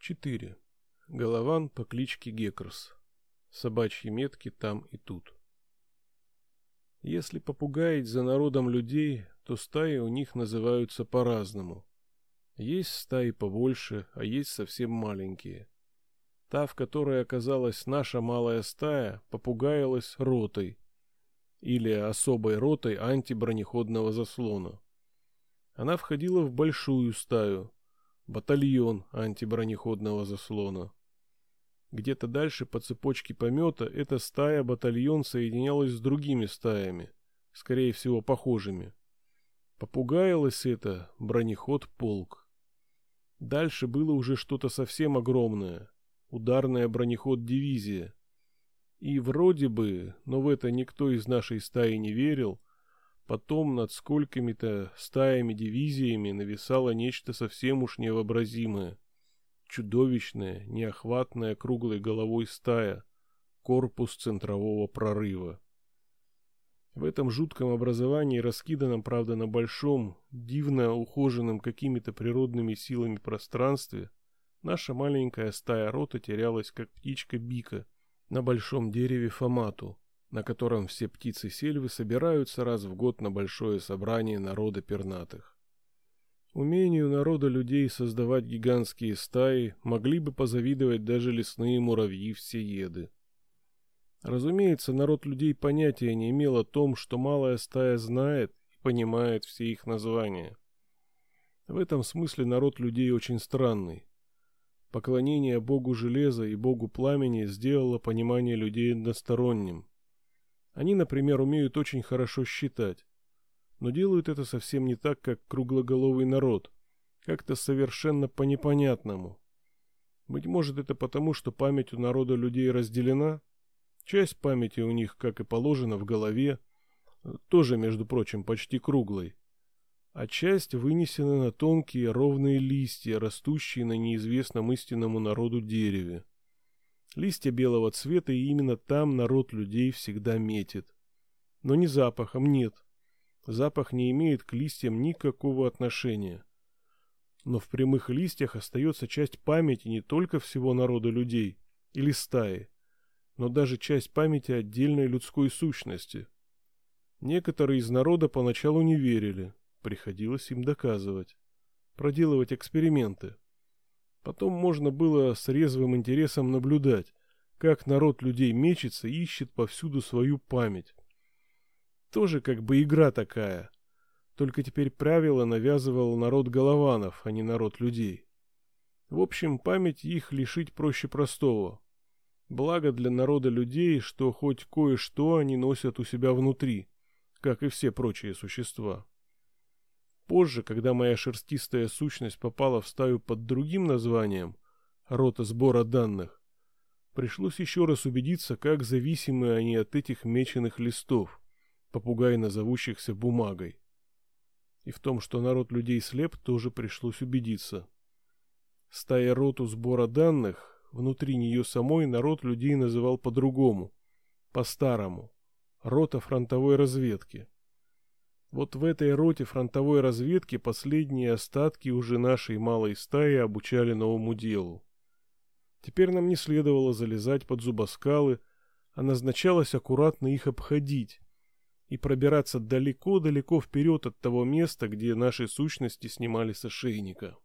4. Голован по кличке Геккерс. Собачьи метки там и тут. Если попугаить за народом людей, то стаи у них называются по-разному. Есть стаи побольше, а есть совсем маленькие. Та, в которой оказалась наша малая стая, попугаилась ротой или особой ротой антибронеходного заслона. Она входила в большую стаю, батальон антибронеходного заслона. Где-то дальше по цепочке помета эта стая-батальон соединялась с другими стаями, скорее всего похожими. Попугаилось это бронеход-полк. Дальше было уже что-то совсем огромное, ударная бронеход-дивизия. И вроде бы, но в это никто из нашей стаи не верил, потом над сколькими-то стаями-дивизиями нависало нечто совсем уж невообразимое. Чудовищная, неохватная круглой головой стая, корпус центрового прорыва. В этом жутком образовании, раскиданном, правда, на большом, дивно ухоженном какими-то природными силами пространстве, наша маленькая стая рота терялась, как птичка Бика на большом дереве Фомату, на котором все птицы сельвы собираются раз в год на большое собрание народа пернатых. Умению народа людей создавать гигантские стаи могли бы позавидовать даже лесные муравьи-всееды. Разумеется, народ людей понятия не имел о том, что малая стая знает и понимает все их названия. В этом смысле народ людей очень странный. Поклонение богу железа и богу пламени сделало понимание людей односторонним. Они, например, умеют очень хорошо считать, но делают это совсем не так, как круглоголовый народ, как-то совершенно по непонятному. Быть может, это потому, что память у народа людей разделена? Часть памяти у них, как и положено, в голове, тоже, между прочим, почти круглой, а часть вынесена на тонкие ровные листья, растущие на неизвестном истинному народу дереве. Листья белого цвета, и именно там народ людей всегда метит. Но не запахом, нет. Запах не имеет к листьям никакого отношения. Но в прямых листьях остается часть памяти не только всего народа людей или стаи, но даже часть памяти отдельной людской сущности. Некоторые из народа поначалу не верили, приходилось им доказывать, проделывать эксперименты. Потом можно было с резвым интересом наблюдать, как народ людей мечется и ищет повсюду свою память. Тоже как бы игра такая. Только теперь правила навязывал народ голованов, а не народ людей. В общем, память их лишить проще простого. Благо для народа людей, что хоть кое-что они носят у себя внутри, как и все прочие существа. Позже, когда моя шерстистая сущность попала в стаю под другим названием «Рота сбора данных», пришлось еще раз убедиться, как зависимы они от этих меченых листов попугайно зовущихся бумагой. И в том, что народ людей слеп, тоже пришлось убедиться. Стая роту сбора данных, внутри нее самой народ людей называл по-другому, по-старому. Рота фронтовой разведки. Вот в этой роте фронтовой разведки последние остатки уже нашей малой стаи обучали новому делу. Теперь нам не следовало залезать под зубоскалы, а назначалось аккуратно их обходить, и пробираться далеко-далеко вперед от того места, где наши сущности снимали с ошейника.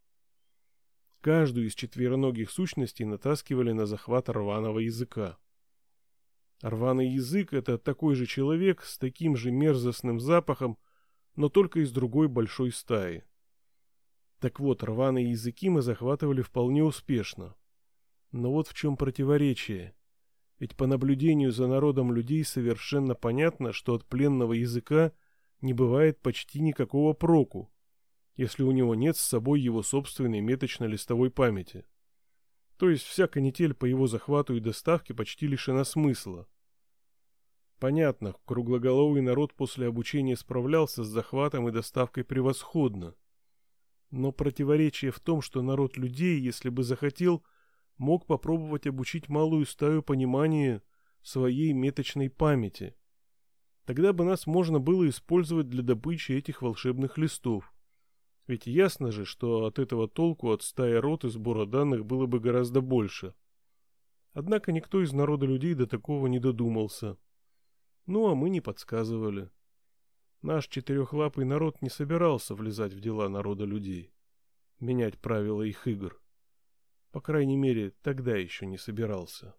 Каждую из четвероногих сущностей натаскивали на захват рваного языка. Рваный язык — это такой же человек с таким же мерзостным запахом, но только из другой большой стаи. Так вот, рваные языки мы захватывали вполне успешно. Но вот в чем противоречие. Ведь по наблюдению за народом людей совершенно понятно, что от пленного языка не бывает почти никакого проку, если у него нет с собой его собственной меточно-листовой памяти. То есть вся канитель по его захвату и доставке почти лишена смысла. Понятно, круглоголовый народ после обучения справлялся с захватом и доставкой превосходно. Но противоречие в том, что народ людей, если бы захотел, мог попробовать обучить малую стаю понимания своей меточной памяти. Тогда бы нас можно было использовать для добычи этих волшебных листов. Ведь ясно же, что от этого толку от стаи рот и сбора данных было бы гораздо больше. Однако никто из народа людей до такого не додумался. Ну, а мы не подсказывали. Наш четырехлапый народ не собирался влезать в дела народа людей, менять правила их игр. По крайней мере, тогда еще не собирался.